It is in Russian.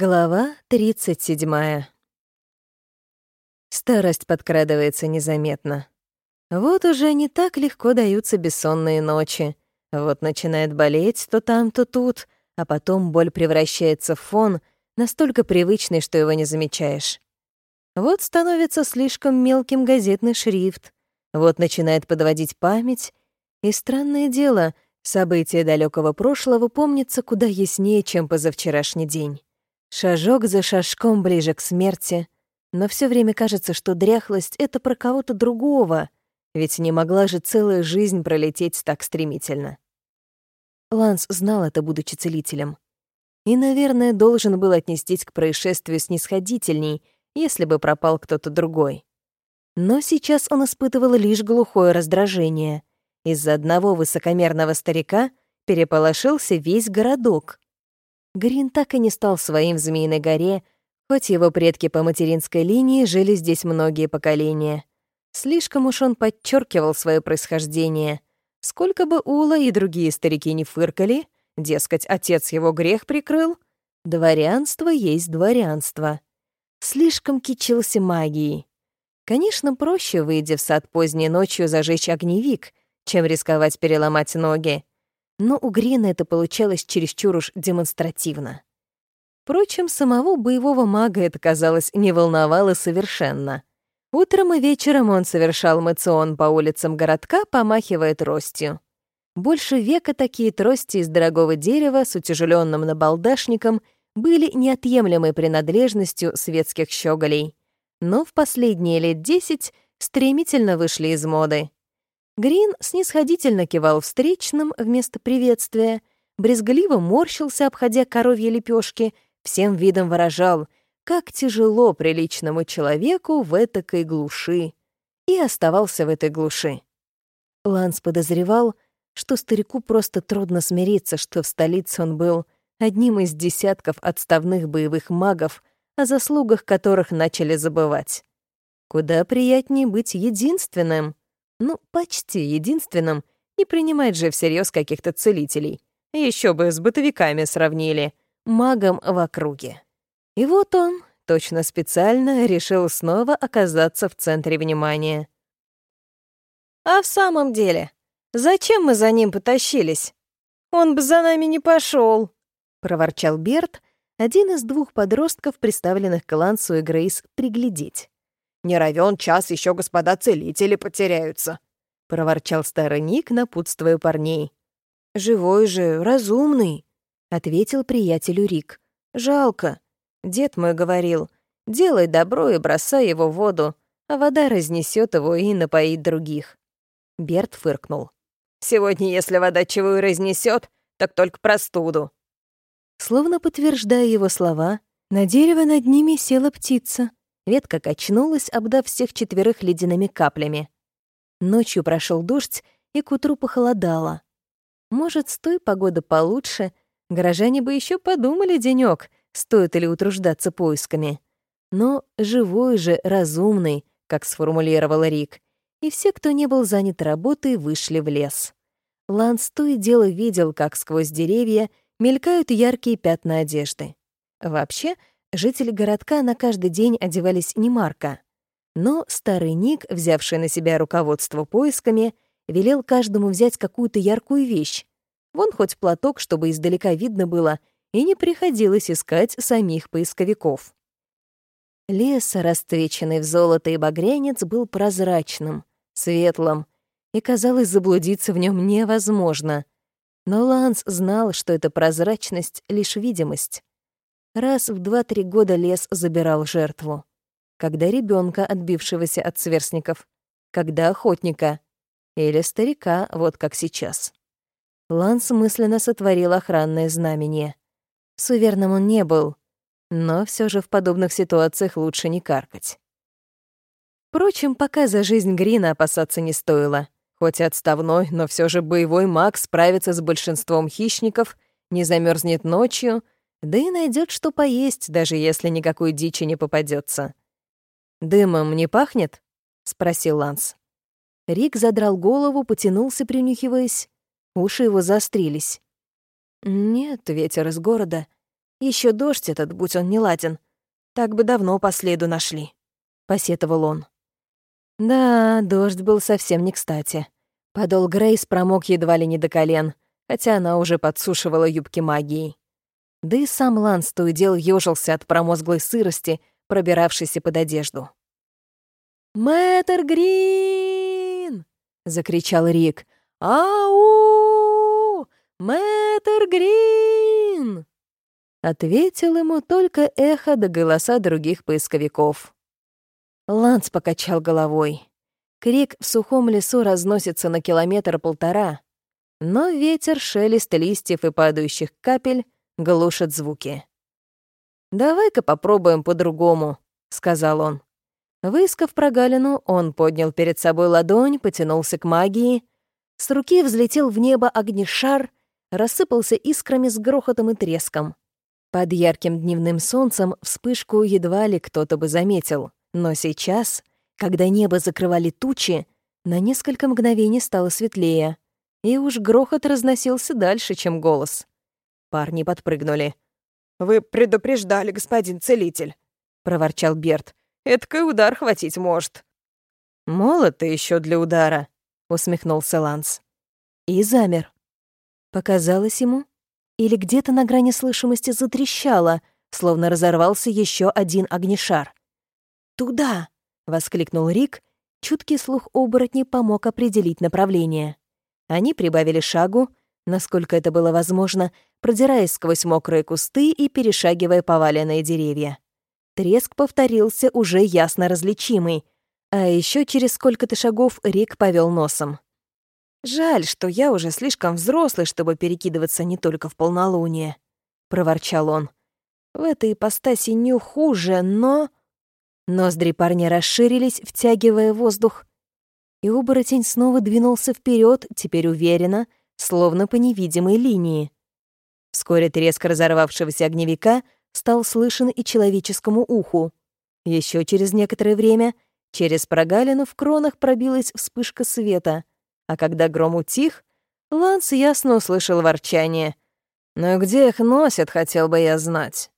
Глава 37. Старость подкрадывается незаметно. Вот уже не так легко даются бессонные ночи. Вот начинает болеть то там, то тут, а потом боль превращается в фон, настолько привычный, что его не замечаешь. Вот становится слишком мелким газетный шрифт, вот начинает подводить память, и странное дело, события далекого прошлого помнятся куда яснее, чем позавчерашний день. Шажок за шажком ближе к смерти, но все время кажется, что дряхлость — это про кого-то другого, ведь не могла же целая жизнь пролететь так стремительно. Ланс знал это, будучи целителем. И, наверное, должен был отнестись к происшествию снисходительней, если бы пропал кто-то другой. Но сейчас он испытывал лишь глухое раздражение. Из-за одного высокомерного старика переполошился весь городок. Грин так и не стал своим в Змеиной горе, хоть его предки по материнской линии жили здесь многие поколения. Слишком уж он подчеркивал свое происхождение. Сколько бы Ула и другие старики не фыркали, дескать, отец его грех прикрыл, дворянство есть дворянство. Слишком кичился магией. Конечно, проще, выйдя в сад поздней ночью, зажечь огневик, чем рисковать переломать ноги но у Грина это получалось чересчур уж демонстративно. Впрочем, самого боевого мага это, казалось, не волновало совершенно. Утром и вечером он совершал мацион по улицам городка, помахивая тростью. Больше века такие трости из дорогого дерева с утяжеленным набалдашником были неотъемлемой принадлежностью светских щеголей. Но в последние лет десять стремительно вышли из моды. Грин снисходительно кивал встречным вместо приветствия, брезгливо морщился, обходя коровьи лепешки, всем видом выражал, как тяжело приличному человеку в этакой глуши, и оставался в этой глуши. Ланс подозревал, что старику просто трудно смириться, что в столице он был одним из десятков отставных боевых магов, о заслугах которых начали забывать. Куда приятнее быть единственным, ну, почти единственным, не принимает же всерьез каких-то целителей. Еще бы с бытовиками сравнили, магом в округе. И вот он, точно специально, решил снова оказаться в центре внимания. «А в самом деле, зачем мы за ним потащились? Он бы за нами не пошел, проворчал Берт, один из двух подростков, представленных к Лансу и Грейс, приглядеть. Не равен час еще господа целители потеряются», — проворчал старый Ник, напутствуя парней. «Живой же, разумный», — ответил приятелю Рик. «Жалко. Дед мой говорил, делай добро и бросай его в воду, а вода разнесет его и напоит других». Берт фыркнул. «Сегодня, если вода чего и разнесет, так только простуду». Словно подтверждая его слова, на дерево над ними села птица. Ветка качнулась, обдав всех четверых ледяными каплями. Ночью прошел дождь, и к утру похолодало. Может, стой погода получше, горожане бы еще подумали денек, стоит ли утруждаться поисками. Но живой же, разумный, как сформулировал Рик, и все, кто не был занят работой, вышли в лес. Ланс то и дело видел, как сквозь деревья мелькают яркие пятна одежды. Вообще, Жители городка на каждый день одевались немарко. Но старый Ник, взявший на себя руководство поисками, велел каждому взять какую-то яркую вещь. Вон хоть платок, чтобы издалека видно было, и не приходилось искать самих поисковиков. Лес, расцвеченный в золото и багрянец, был прозрачным, светлым, и, казалось, заблудиться в нем невозможно. Но Ланс знал, что эта прозрачность — лишь видимость. Раз в два-три года лес забирал жертву. Когда ребенка, отбившегося от сверстников, когда охотника или старика, вот как сейчас. Ланс мысленно сотворил охранное знамение. Суверным он не был, но все же в подобных ситуациях лучше не каркать. Впрочем, пока за жизнь Грина опасаться не стоило. Хоть отставной, но все же боевой маг справится с большинством хищников, не замерзнет ночью — да и найдет что поесть, даже если никакой дичи не попадется. «Дымом не пахнет?» — спросил Ланс. Рик задрал голову, потянулся, принюхиваясь. Уши его заострились. «Нет, ветер из города. Еще дождь этот, будь он не ладен. Так бы давно по следу нашли», — посетовал он. Да, дождь был совсем не кстати. Подол Грейс промок едва ли не до колен, хотя она уже подсушивала юбки магией. Да и сам Ланс то и дел ёжился от промозглой сырости, пробиравшейся под одежду. «Мэтр Грин!» — закричал Рик. «Ау! Мэтр Грин!» Ответил ему только эхо до голоса других поисковиков. Ланс покачал головой. Крик в сухом лесу разносится на километр-полтора, но ветер, шелест листьев и падающих капель глушат звуки. «Давай-ка попробуем по-другому», — сказал он. Выискав прогалину, он поднял перед собой ладонь, потянулся к магии. С руки взлетел в небо огнешар, рассыпался искрами с грохотом и треском. Под ярким дневным солнцем вспышку едва ли кто-то бы заметил. Но сейчас, когда небо закрывали тучи, на несколько мгновений стало светлее, и уж грохот разносился дальше, чем голос. Парни подпрыгнули. «Вы предупреждали, господин целитель», — проворчал Берт. Эдакой удар хватить может». «Молод ты еще для удара», — усмехнулся Ланс. И замер. Показалось ему, или где-то на грани слышимости затрещало, словно разорвался еще один огнешар. «Туда!» — воскликнул Рик. Чуткий слух оборотни помог определить направление. Они прибавили шагу, насколько это было возможно, продираясь сквозь мокрые кусты и перешагивая поваленные деревья. Треск повторился уже ясно различимый, а еще через сколько-то шагов Рик повел носом. «Жаль, что я уже слишком взрослый, чтобы перекидываться не только в полнолуние», — проворчал он. «В этой ипостаси не хуже, но...» Ноздри парня расширились, втягивая воздух. И оборотень снова двинулся вперед, теперь уверенно, словно по невидимой линии. Вскоре треск разорвавшегося огневика — стал слышен и человеческому уху. Еще через некоторое время через прогалину в кронах пробилась вспышка света, а когда гром утих, Ланс ясно услышал ворчание. «Но где их носят, хотел бы я знать».